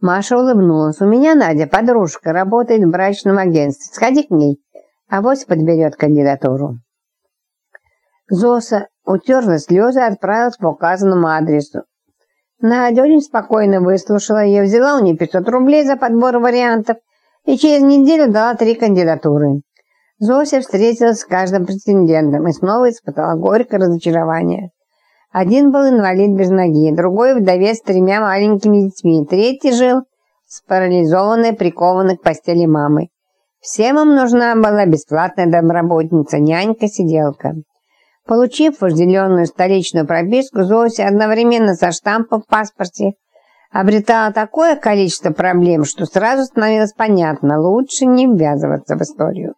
Маша улыбнулась. «У меня Надя, подружка, работает в брачном агентстве. Сходи к ней, авось подберет кандидатуру». Зоса утерла слезы и отправилась по указанному адресу. Надя очень спокойно выслушала ее, взяла у нее 500 рублей за подбор вариантов и через неделю дала три кандидатуры. Зося встретилась с каждым претендентом и снова испытала горькое разочарование. Один был инвалид без ноги, другой вдовец с тремя маленькими детьми, третий жил с парализованной, прикованной к постели мамой. Всем им нужна была бесплатная домработница, нянька-сиделка. Получив вожделенную столичную прописку, Зося одновременно со штампом в паспорте обретала такое количество проблем, что сразу становилось понятно, лучше не ввязываться в историю.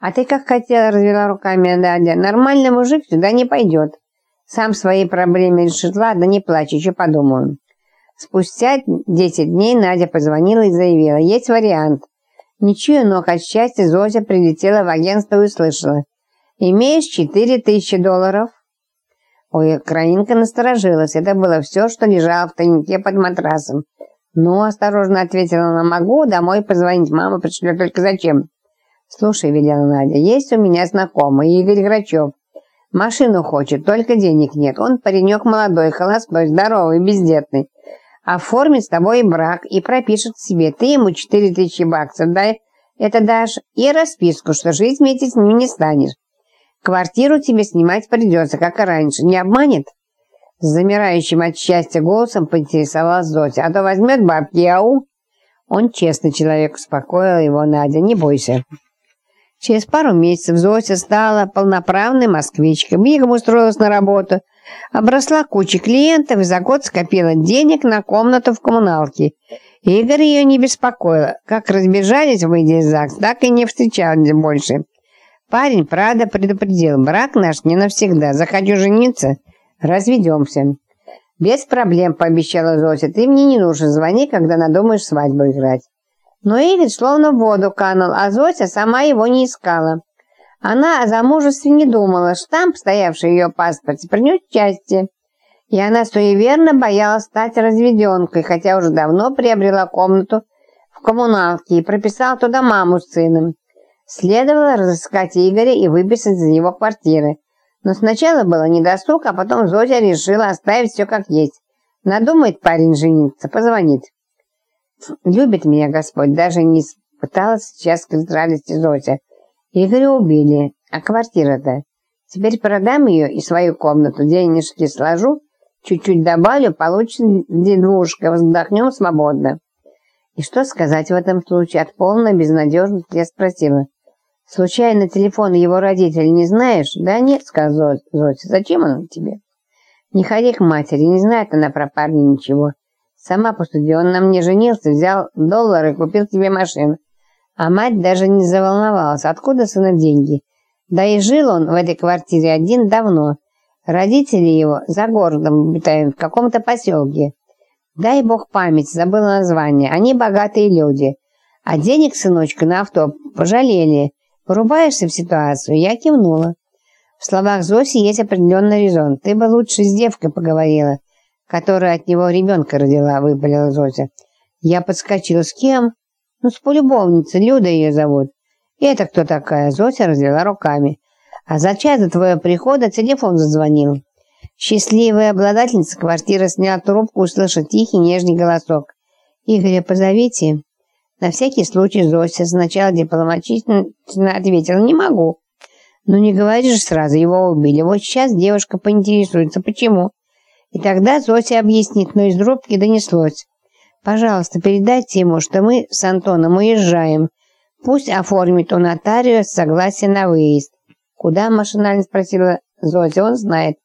«А ты как хотела?» – развела руками Надя. «Нормальный мужик сюда не пойдет. Сам свои проблемы решит. Ладно, не плачь, еще подумаю». Спустя 10 дней Надя позвонила и заявила, есть вариант. Ничего, но от счастья Зося прилетела в агентство и услышала. Имеешь четыре тысячи долларов?» Ой, Краинка насторожилась. Это было все, что лежало в тайнике под матрасом. «Ну, осторожно ответила она, могу домой позвонить. Мама пришлет, только зачем?» «Слушай», — велела Надя, — «есть у меня знакомый, Игорь Грачев. Машину хочет, только денег нет. Он паренек молодой, холостой, здоровый, бездетный. Оформит с тобой брак и пропишет себе. Ты ему четыре тысячи баксов дай, это дашь, и расписку, что с ним не станешь. Квартиру тебе снимать придется, как и раньше. Не обманет?» С замирающим от счастья голосом поинтересовалась Зося. «А то возьмет бабки, ау!» Он честный человек, успокоил его Надя. «Не бойся». Через пару месяцев Зося стала полноправной москвичкой. Мигом устроилась на работу, обросла кучей клиентов и за год скопила денег на комнату в коммуналке. Игорь ее не беспокоил. Как разбежались, выйдя из ЗАГС, так и не встречались больше. Парень, правда, предупредил, брак наш не навсегда. Захочу жениться, разведемся. Без проблем, пообещала Зося. Ты мне не нужен, звони, когда надумаешь свадьбу играть. Но Игорь словно в воду канул, а Зося сама его не искала. Она о замужестве не думала, штамп, стоявший в ее паспорте, принес счастье. И она суеверно боялась стать разведенкой, хотя уже давно приобрела комнату в коммуналке и прописала туда маму с сыном. Следовало разыскать Игоря и выписать из его квартиры. Но сначала было недосуг, а потом Зося решила оставить все как есть. Надумает парень жениться, позвонит. Любит меня Господь, даже не пыталась сейчас радости Зося. Игоря убили, а квартира-то? Теперь продам ее и свою комнату, денежки сложу, чуть-чуть добавлю, получится двушка, вздохнем свободно. И что сказать в этом случае? От полной безнадежности я спросила. Случайно телефон его родителей не знаешь? Да нет, сказал Зося. Зачем он тебе? Не ходи к матери, не знает она про парня ничего. Сама посуди, он на мне женился, взял доллары и купил тебе машину. А мать даже не заволновалась, откуда сына деньги. Да и жил он в этой квартире один давно. Родители его за городом обитают в каком-то поселке. Дай бог память, забыла название. Они богатые люди. А денег, сыночка, на авто пожалели. Врубаешься в ситуацию? Я кивнула. В словах Зоси есть определенный резон. Ты бы лучше с девкой поговорила, которая от него ребенка родила, выпалила Зося. Я подскочила. С кем? Ну, с полюбовницей. Люда ее зовут. И это кто такая? Зося развела руками. А за час до твоего прихода телефон зазвонил. Счастливая обладательница квартиры сняла трубку, услышав тихий нежный голосок. «Игоря позовите». На всякий случай Зося сначала дипломатично ответила «не могу». «Ну не говори же сразу, его убили. Вот сейчас девушка поинтересуется, почему». И тогда Зося объяснит, но из трубки донеслось. «Пожалуйста, передайте ему, что мы с Антоном уезжаем. Пусть оформит у нотариуса согласие на выезд». «Куда?» – машинально спросила Зося. «Он знает».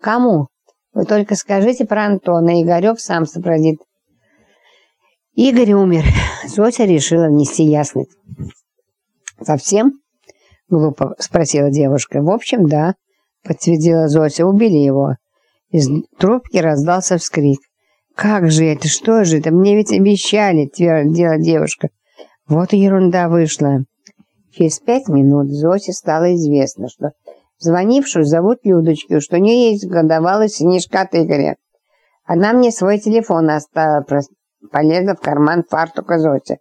«Кому?» «Вы только скажите про Антона, Игорек сам сообразит». Игорь умер. Зося решила внести ясность. «Совсем?» — глупо спросила девушка. «В общем, да», — подтвердила Зося. «Убили его». Из трубки раздался вскрик. «Как же это? Что же это? Мне ведь обещали!» — твердила девушка. Вот и ерунда вышла. Через пять минут Зосе стало известно, что звонившую зовут Людочку, что у нее есть годовалый сынишка от Игоря. Она мне свой телефон оставила, полезла в карман фартука Зося.